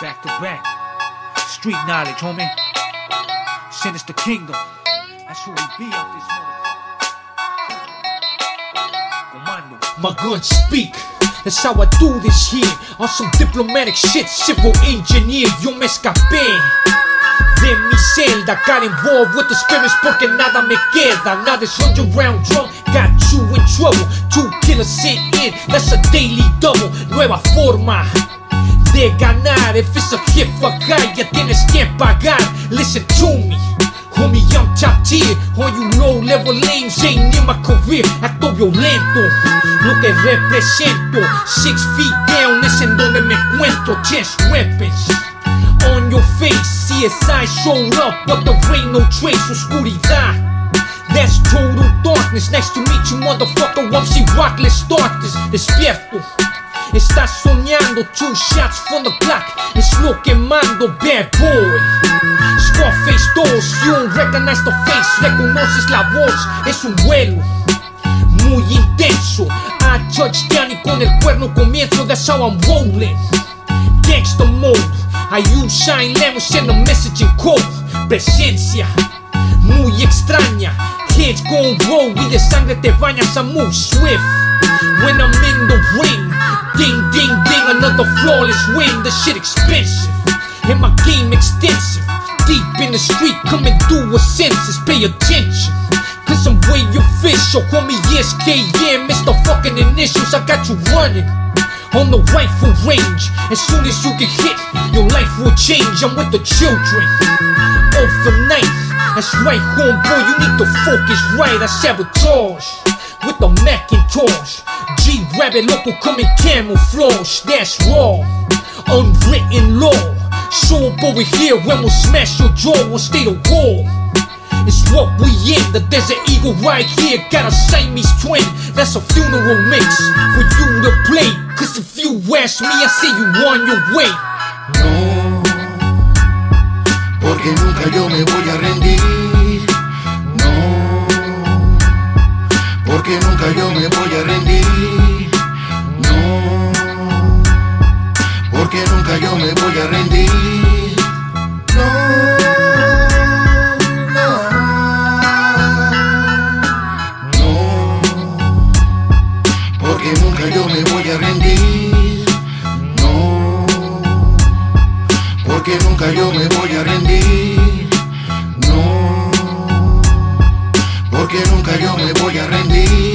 Back to back. Street knowledge, homie. Sinister Kingdom. That's who we be up this. Comando. My guns speak. That's how I do this here. On some diplomatic shit, civil engineer, yo me escapé. De mi celda, got involved with the spirits porque nada me queda. Now this underground drum got you in trouble. Two killers sit in, that's a daily double. Nueva forma de ganar. If it's a hit for guy, ya tienes que pagar. Listen to me. Homie, I'm top tier. All you low level lanes ain't in my career. Acto violento, lo que represento. Six feet down es en donde me encuentro. Chest weapons on your face. CSI showed up, but there ain't no trace. Oscuridad. That's total darkness. Nice to meet you, motherfucker. I'm see rockless darkness. Despierto. Estás soñando, two shots from the clock. Es lo que mando, bad boy. Scarface 2, you recognize the face. Reconoces la voz, es un vuelo muy intenso. I touchdown y con el cuerno comienzo. That's how I'm rolling. Gangsta mode. I use shine lemons and message in code. Presencia muy extraña. Kids gon' roll y de sangre te bañas. I move swift when I'm in the ring. Ding, ding, ding, another flawless win. The shit expensive and my game extensive. Deep in the street, coming through with senses. Pay attention. Cause I'm way official. Call me SKM, Mr. fucking initials. I got you running on the rifle range. As soon as you get hit, your life will change. I'm with the children of the night. That's right, homeboy, you need to focus right. I sabotage with the Macintosh. G Rabbit local coming camouflage. That's raw, unwritten law. Show up over here when we'll smash your jaw. We'll stay the war. It's what we in, the Desert Eagle right here. Got a Siamese twin, that's a funeral mix for you to play. Cause if you ask me, I say you on your way. No, porque nunca yo me voy a rendir. Nunca yo me voy a rendir. No, porque nunca yo me voy a rendir. No, no, porque nunca yo me voy a rendir. No, porque nunca yo me voy a rendir. No, porque nunca yo me voy a rendir.